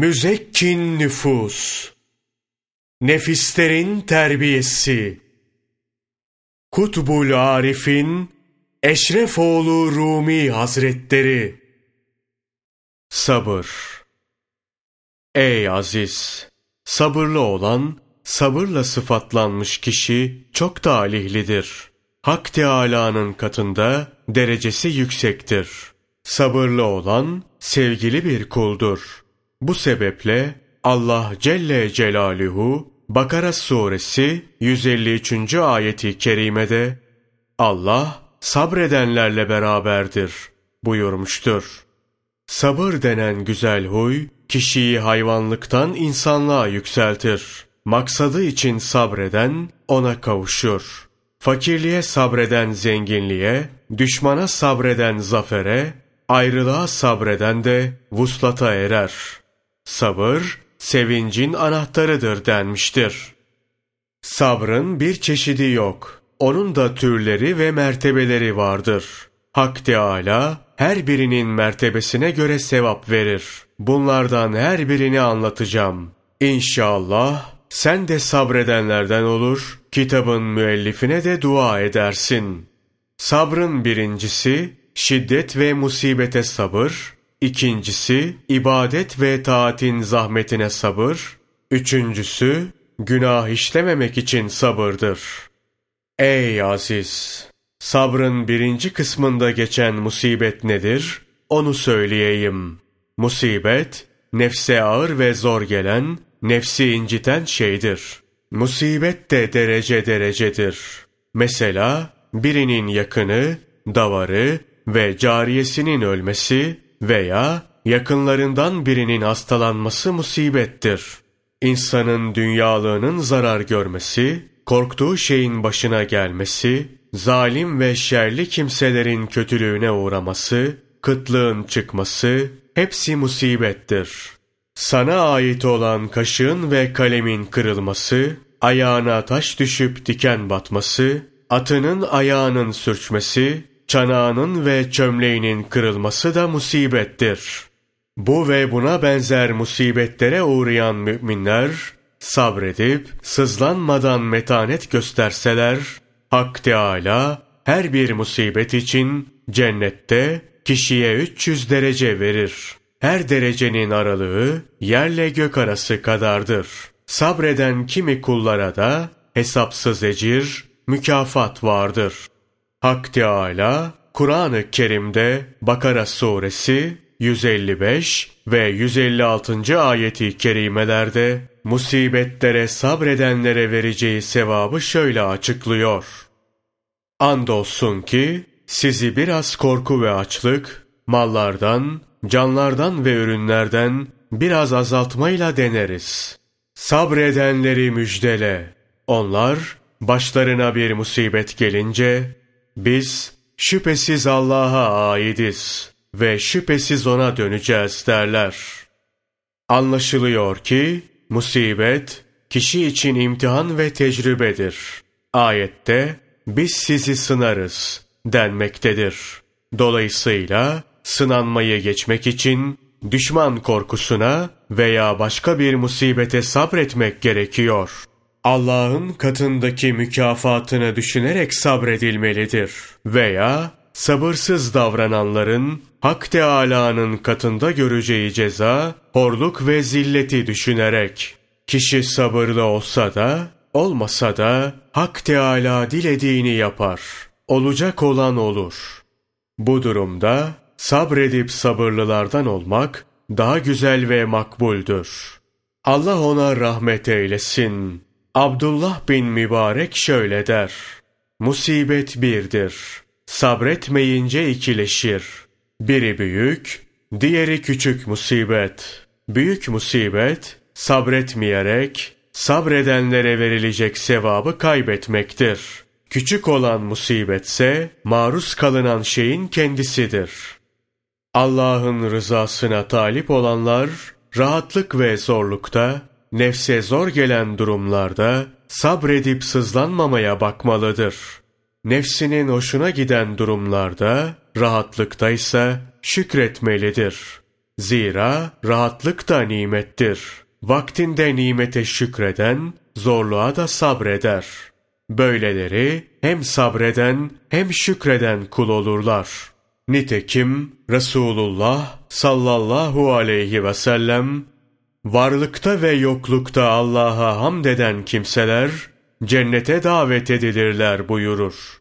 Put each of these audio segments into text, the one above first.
Müzekkin nüfus, nefislerin terbiyesi, Kutbul Arif'in Eşrefoğlu Rumi Hazretleri, Sabır Ey aziz! Sabırlı olan, sabırla sıfatlanmış kişi çok talihlidir. Hak Teâlâ'nın katında derecesi yüksektir. Sabırlı olan, sevgili bir kuldur. Bu sebeple Allah Celle Celaluhu Bakara suresi 153. ayeti kerimede Allah sabredenlerle beraberdir buyurmuştur. Sabır denen güzel huy kişiyi hayvanlıktan insanlığa yükseltir. Maksadı için sabreden ona kavuşur. Fakirliğe sabreden zenginliğe, düşmana sabreden zafere, ayrılığa sabreden de vuslata erer.'' Sabır, sevincin anahtarıdır denmiştir. Sabrın bir çeşidi yok. Onun da türleri ve mertebeleri vardır. Hak Teâlâ, her birinin mertebesine göre sevap verir. Bunlardan her birini anlatacağım. İnşallah sen de sabredenlerden olur, kitabın müellifine de dua edersin. Sabrın birincisi, şiddet ve musibete sabır, İkincisi, ibadet ve taatin zahmetine sabır. Üçüncüsü, günah işlememek için sabırdır. Ey aziz! Sabrın birinci kısmında geçen musibet nedir? Onu söyleyeyim. Musibet, nefse ağır ve zor gelen, nefsi inciten şeydir. Musibet de derece derecedir. Mesela, birinin yakını, davarı ve cariyesinin ölmesi, veya yakınlarından birinin hastalanması musibettir. İnsanın dünyalığının zarar görmesi, korktuğu şeyin başına gelmesi, zalim ve şerli kimselerin kötülüğüne uğraması, kıtlığın çıkması, hepsi musibettir. Sana ait olan kaşığın ve kalemin kırılması, ayağına taş düşüp diken batması, atının ayağının sürçmesi, çanağının ve çömleğinin kırılması da musibettir. Bu ve buna benzer musibetlere uğrayan müminler, sabredip sızlanmadan metanet gösterseler, Hak Teâlâ her bir musibet için cennette kişiye 300 derece verir. Her derecenin aralığı yerle gök arası kadardır. Sabreden kimi kullara da hesapsız ecir, mükafat vardır. Hak Teâlâ, Kur'an-ı Kerim'de Bakara suresi 155 ve 156. ayeti kerimelerde musibetlere sabredenlere vereceği sevabı şöyle açıklıyor. Andolsun ki sizi biraz korku ve açlık, mallardan, canlardan ve ürünlerden biraz azaltmayla deneriz. Sabredenleri müjdele. Onlar başlarına bir musibet gelince biz şüphesiz Allah'a aidiz ve şüphesiz ona döneceğiz derler. Anlaşılıyor ki musibet kişi için imtihan ve tecrübedir. Ayette biz sizi sınarız denmektedir. Dolayısıyla sınanmayı geçmek için düşman korkusuna veya başka bir musibete sabretmek gerekiyor. Allah'ın katındaki mükafatını düşünerek sabredilmelidir. Veya sabırsız davrananların Hak Teâlâ'nın katında göreceği ceza, horluk ve zilleti düşünerek. Kişi sabırlı olsa da, olmasa da Hak Teâlâ dilediğini yapar. Olacak olan olur. Bu durumda sabredip sabırlılardan olmak daha güzel ve makbuldür. Allah ona rahmet eylesin. Abdullah bin Mübarek şöyle der. Musibet birdir. Sabretmeyince ikileşir. Biri büyük, diğeri küçük musibet. Büyük musibet, sabretmeyerek, sabredenlere verilecek sevabı kaybetmektir. Küçük olan musibetse, maruz kalınan şeyin kendisidir. Allah'ın rızasına talip olanlar, rahatlık ve zorlukta, nefse zor gelen durumlarda sabredip sızlanmamaya bakmalıdır. Nefsinin hoşuna giden durumlarda, rahatlıktaysa şükretmelidir. Zira rahatlık da nimettir. Vaktinde nimete şükreden, zorluğa da sabreder. Böyleleri hem sabreden hem şükreden kul olurlar. Nitekim Resulullah sallallahu aleyhi ve sellem varlıkta ve yoklukta Allah'a hamd eden kimseler cennete davet edilirler buyurur.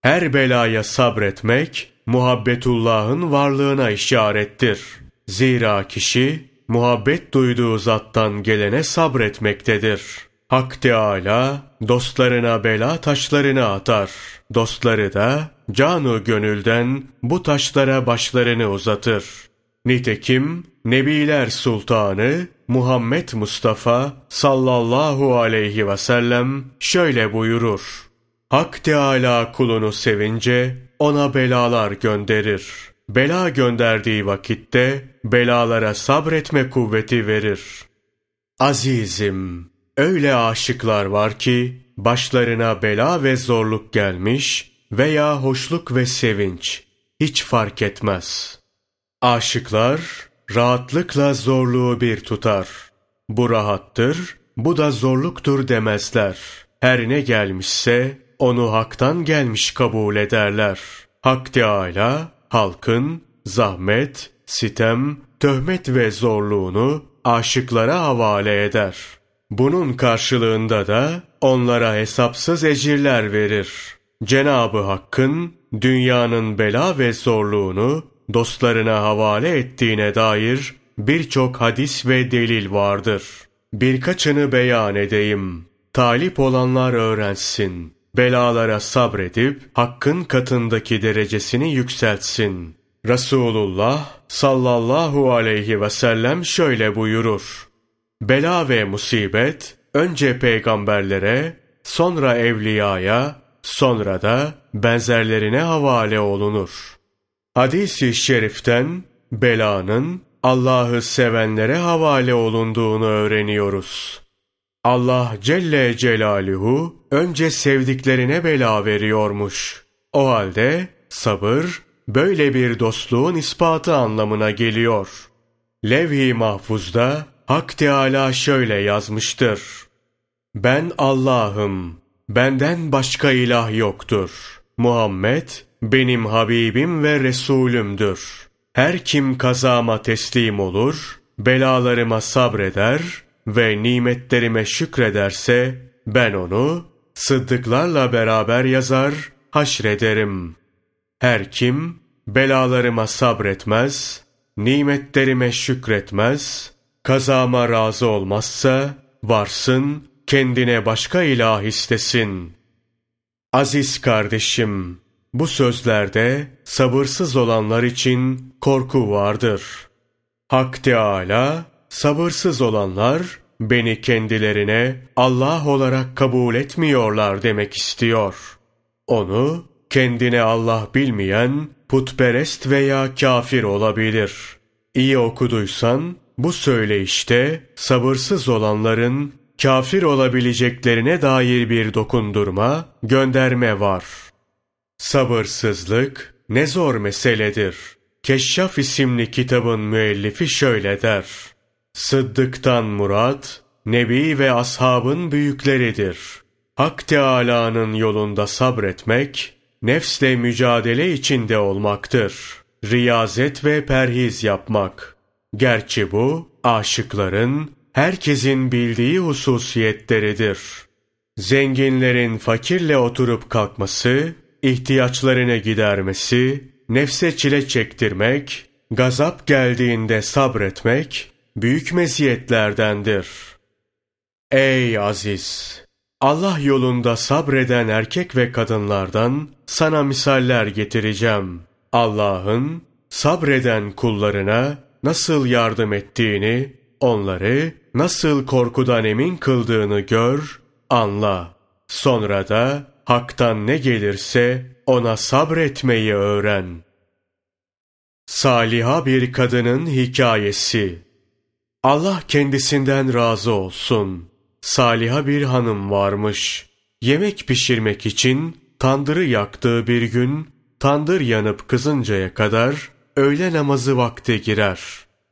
Her belaya sabretmek muhabbetullah'ın varlığına işarettir. Zira kişi muhabbet duyduğu zattan gelene sabretmektedir. Hak Teâlâ dostlarına bela taşlarını atar. Dostları da canu gönülden bu taşlara başlarını uzatır. Nitekim Nebiler Sultanı Muhammed Mustafa sallallahu aleyhi ve sellem şöyle buyurur. Hak Teâlâ kulunu sevince ona belalar gönderir. Bela gönderdiği vakitte belalara sabretme kuvveti verir. Azizim, öyle aşıklar var ki başlarına bela ve zorluk gelmiş veya hoşluk ve sevinç hiç fark etmez. Aşıklar rahatlıkla zorluğu bir tutar. Bu rahattır, bu da zorluktur demezler. Her ne gelmişse onu haktan gelmiş kabul ederler. Hak Teâlâ, halkın zahmet, sitem, töhmet ve zorluğunu aşıklara havale eder. Bunun karşılığında da onlara hesapsız ecirler verir. Cenabı Hakk'ın dünyanın bela ve zorluğunu dostlarına havale ettiğine dair birçok hadis ve delil vardır. Birkaçını beyan edeyim. Talip olanlar öğrensin belalara sabredip hakkın katındaki derecesini yükseltsin. Resulullah sallallahu aleyhi ve sellem şöyle buyurur. Bela ve musibet önce peygamberlere, sonra evliyaya, sonra da benzerlerine havale olunur. Hadis-i şeriften belanın Allah'ı sevenlere havale olunduğunu öğreniyoruz. Allah Celle Celaluhu önce sevdiklerine bela veriyormuş. O halde sabır böyle bir dostluğun ispatı anlamına geliyor. Levh-i Mahfuz'da Hak Teâlâ şöyle yazmıştır. Ben Allah'ım, benden başka ilah yoktur. Muhammed benim Habibim ve Resulümdür. Her kim kazama teslim olur, belalarıma sabreder, ve nimetlerime şükrederse ben onu sıddıklarla beraber yazar, haşrederim. Her kim belalarıma sabretmez, nimetlerime şükretmez, kazama razı olmazsa varsın kendine başka ilah istesin. Aziz kardeşim, bu sözlerde sabırsız olanlar için korku vardır. Hak Teâlâ sabırsız olanlar beni kendilerine Allah olarak kabul etmiyorlar demek istiyor. Onu kendine Allah bilmeyen putperest veya kafir olabilir. İyi okuduysan bu söyleyişte sabırsız olanların kafir olabileceklerine dair bir dokundurma, gönderme var. Sabırsızlık ne zor meseledir. Keşşaf isimli kitabın müellifi şöyle der. Sıddıktan murat, Nebi ve ashabın büyükleridir. Hak Teâlâ'nın yolunda sabretmek, nefsle mücadele içinde olmaktır. Riyazet ve perhiz yapmak. Gerçi bu, aşıkların, herkesin bildiği hususiyetleridir. Zenginlerin fakirle oturup kalkması, ihtiyaçlarını gidermesi, nefse çile çektirmek, gazap geldiğinde sabretmek, büyük meziyetlerdendir. Ey aziz! Allah yolunda sabreden erkek ve kadınlardan sana misaller getireceğim. Allah'ın sabreden kullarına nasıl yardım ettiğini, onları nasıl korkudan emin kıldığını gör, anla. Sonra da haktan ne gelirse ona sabretmeyi öğren. Saliha bir kadının hikayesi Allah kendisinden razı olsun. Saliha bir hanım varmış. Yemek pişirmek için tandırı yaktığı bir gün tandır yanıp kızıncaya kadar öğle namazı vakti girer.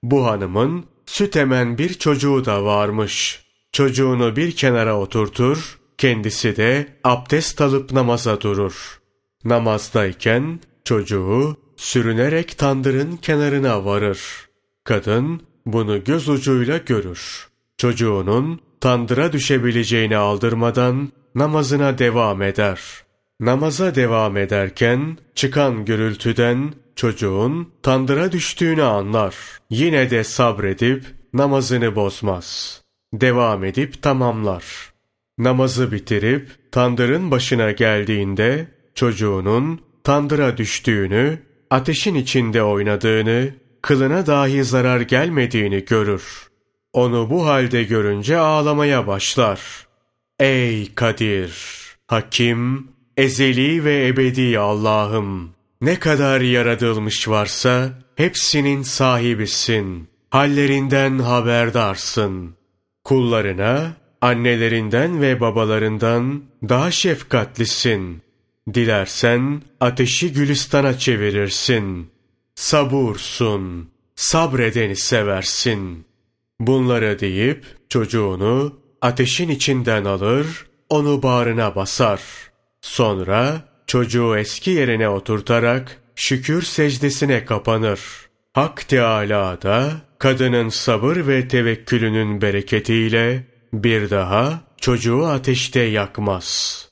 Bu hanımın süt emen bir çocuğu da varmış. Çocuğunu bir kenara oturtur, kendisi de abdest alıp namaza durur. Namazdayken çocuğu sürünerek tandırın kenarına varır. Kadın bunu göz ucuyla görür. Çocuğunun tandıra düşebileceğini aldırmadan namazına devam eder. Namaza devam ederken çıkan gürültüden çocuğun tandıra düştüğünü anlar. Yine de sabredip namazını bozmaz. Devam edip tamamlar. Namazı bitirip tandırın başına geldiğinde çocuğunun tandıra düştüğünü, ateşin içinde oynadığını, kılına dahi zarar gelmediğini görür. Onu bu halde görünce ağlamaya başlar. Ey Kadir! Hakim, ezeli ve ebedi Allah'ım! Ne kadar yaratılmış varsa hepsinin sahibisin. Hallerinden haberdarsın. Kullarına, annelerinden ve babalarından daha şefkatlisin. Dilersen ateşi gülistana çevirirsin. Sabursun, sabredeni seversin. Bunları deyip çocuğunu ateşin içinden alır, onu bağrına basar. Sonra çocuğu eski yerine oturtarak şükür secdesine kapanır. Hak Teâlâ da kadının sabır ve tevekkülünün bereketiyle bir daha çocuğu ateşte yakmaz.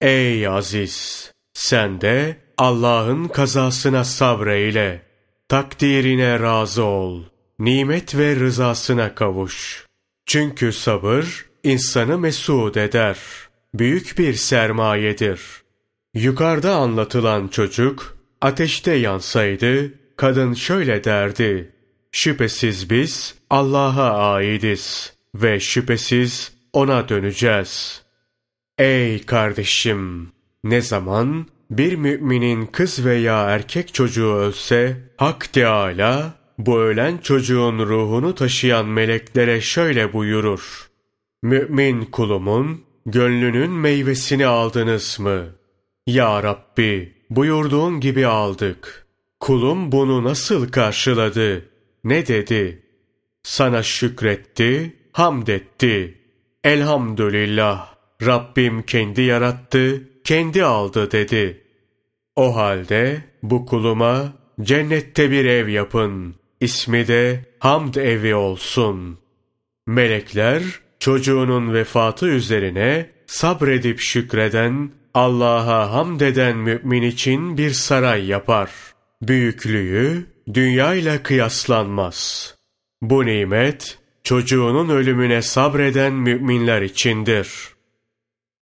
Ey aziz! Sen de Allah'ın kazasına sabreyle. Takdirine razı ol. Nimet ve rızasına kavuş. Çünkü sabır insanı mesut eder. Büyük bir sermayedir. Yukarıda anlatılan çocuk ateşte yansaydı kadın şöyle derdi. Şüphesiz biz Allah'a aidiz ve şüphesiz ona döneceğiz. Ey kardeşim! Ne zaman bir müminin kız veya erkek çocuğu ölse, Hak Teâlâ, bu ölen çocuğun ruhunu taşıyan meleklere şöyle buyurur. Mümin kulumun, gönlünün meyvesini aldınız mı? Ya Rabbi, buyurduğun gibi aldık. Kulum bunu nasıl karşıladı? Ne dedi? Sana şükretti, hamd etti. Elhamdülillah, Rabbim kendi yarattı, kendi aldı dedi. O halde bu kuluma cennette bir ev yapın. İsmi de hamd evi olsun. Melekler çocuğunun vefatı üzerine sabredip şükreden, Allah'a hamd eden mümin için bir saray yapar. Büyüklüğü dünyayla kıyaslanmaz. Bu nimet çocuğunun ölümüne sabreden müminler içindir.''